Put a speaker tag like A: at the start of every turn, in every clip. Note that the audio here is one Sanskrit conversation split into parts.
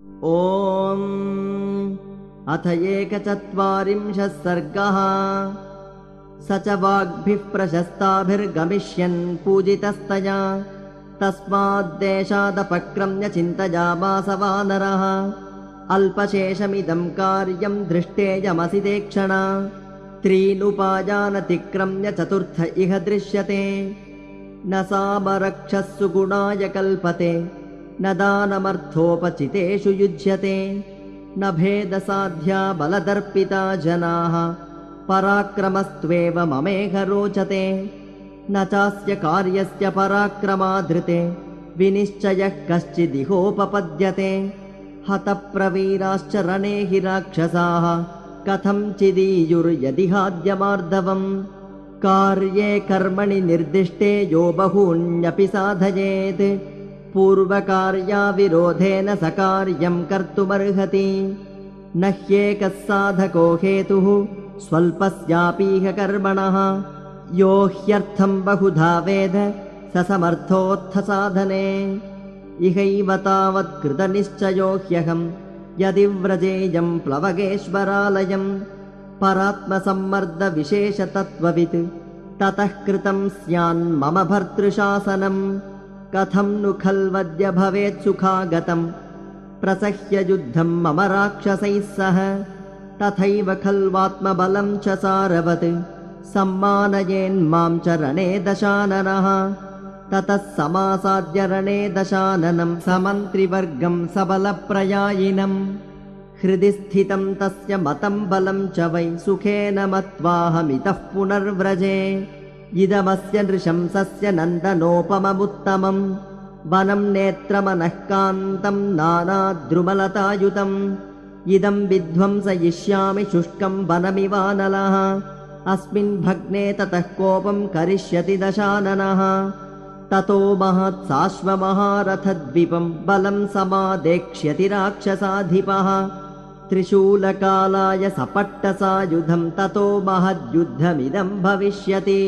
A: ॐ अथ एकचत्वारिंशः सर्गः। स च वाग्भिः प्रशस्ताभिर्गमिष्यन् पूजितस्तया। तस्माद्देशादपक्रम्य चिन्तयामास वानरः। अल्पशेषमिदं कार्यं दृष्टेयमसि देक्षणा त्रीनुपायानतिक्रम्य चतुर्थ इह दृश्यते। न सामरक्षः गुणाय कल्पते न दानमर्थोपचितेषु युज्यते न भेदसाध्या बलदर्पिता जनाः। पराक्रमस्त्वेव ममेह रोचते। न चास्य कार्यस्य पराक्रमाधृते विनिश्चयः कश्चिदिहोपपद्यते। हतप्रवीराश्च रणे हि राक्षसाः। कथं चिदीयुर्यदिहाद्यमार्दवम्। कार्ये कर्मणि निर्दिष्टे यो बहून्यपि साधयेत् पूर्वकार्याविरोधेन स कार्यं कर्तुमर्हति। न ह्येकः साधको हेतुः स्वल्पस्यापीह कर्मणः यो ह्यर्थं बहुधा वेद स समर्थोऽर्थसाधने इहैव तावत्कृतनिश्चयो ह्यहम् यदि व्रजेयं प्लवगेश्वरालयम् परात्मसम्मर्दविशेषतत्त्ववित् ततः कृतं स्यान्मम भर्तृशासनम् कथं नु खल्वद्य भवेत् सुखागतम्? प्रसह्य युद्धं मम राक्षसैः सह। तथैव खल्वात्मबलं च सारवत्। सम्मानयेन्मां च रणे दशाननः। ततः समासाद्य रणे दशाननं समन्त्रिवर्गं सबलप्रयायिनम्। हृदि स्थितं तस्य मतं बलं च वै सुखेन मत्वाहमितः पुनर्व्रजे इदमस्य नृशंसस्य नन्दनोपममुत्तमम्। वनं नेत्रमनःकान्तं नानाद्रुमलतायुतम्। इदं विध्वंसयिष्यामि शुष्कं वनमिवानलः। अस्मिन् भग्ने ततः कोपं करिष्यति दशाननः। ततो महत्साश्वमहारथद्विपं बलं समादेक्ष्यति राक्षसाधिपः त्रिशूलकालाय सपट्टसायुधं ततो महद्युद्धमिदं भविष्यति।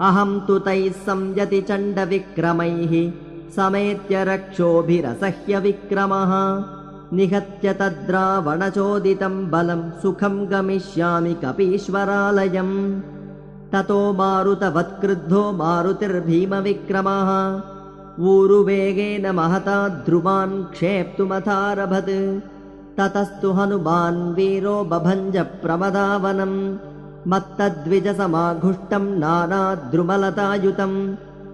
A: अहं तु तैः संयति चण्डविक्रमैः समेत्य रक्षोभिरसह्यविक्रमः। निहत्य तद्रावणचोदितं बलं सुखं गमिष्यामि कपीश्वरालयम्। ततो मारुतवत्क्रुद्धो मारुतिर्भीमविक्रमः। ऊरुवेगेन महता ध्रुवान् क्षेप्तुमथारभत् ततस्तु हनुमान् वीरो बभञ्जप्रमदावनम् मत्तद्विजसमाघुष्टं नानाद्रुमलतायुतं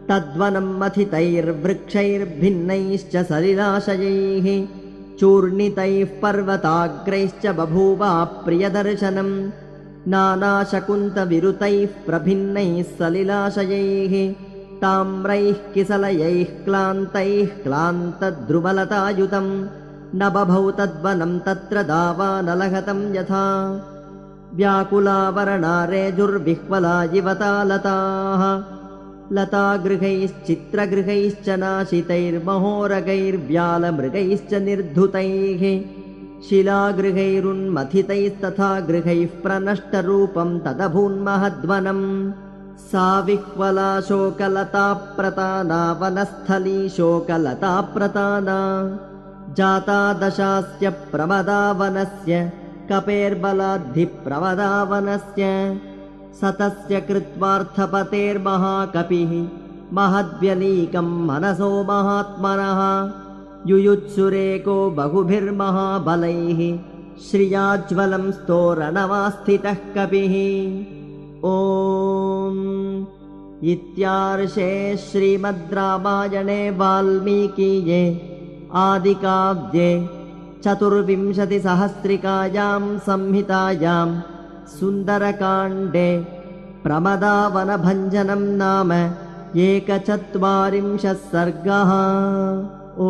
A: तद्वनं मथितैर्वृक्षैर्भिन्नैश्च सलिलाशयैः चूर्णितैः पर्वताग्रैश्च बभूवाप्रियदर्शनम् नानाशकुन्तविरुतैः प्रभिन्नैः सलिलाशयैः ताम्रैः किसलयैः क्लान्तैः क्लान्तद्रुमलतायुतं न बभौ तद्वनं तत्र दावानलहतं यथा। व्याकुलावरणारेजुर्विह्वला इवतालताः लतागृहैश्चित्रगृहैश्च नाशितैर्महोरगैर्व्यालमृगैश्च निर्धुतैः। शिलागृहैरुन्मथितैस्तथा गृहैः प्रनष्टरूपं तदभून्महध्वनम् सा विह्वला शोकलताप्रताना वनस्थली शोकलताप्रताना जाता दशास्य प्रमदावनस्य कपेर्बलाद्धिप्रमदावनस्य। सतस्य कृत्वार्थपतेर्महाकपिः महद्व्यलीकं मनसो महात्मनः। युयुत्सुरेको बहुभिर्महाबलैः श्रियाज्वलं स्तोरणवास्थितः कपिः। ॐ इत्यार्षे श्रीमद् रामायणे वाल्मीकीये आदिकाव्ये चतुर्विंशतिसहस्रिकायां संहितायां सुन्दरकाण्डे प्रमदावनभञ्जनं नाम एकचत्वारिंशः सर्गः ॐ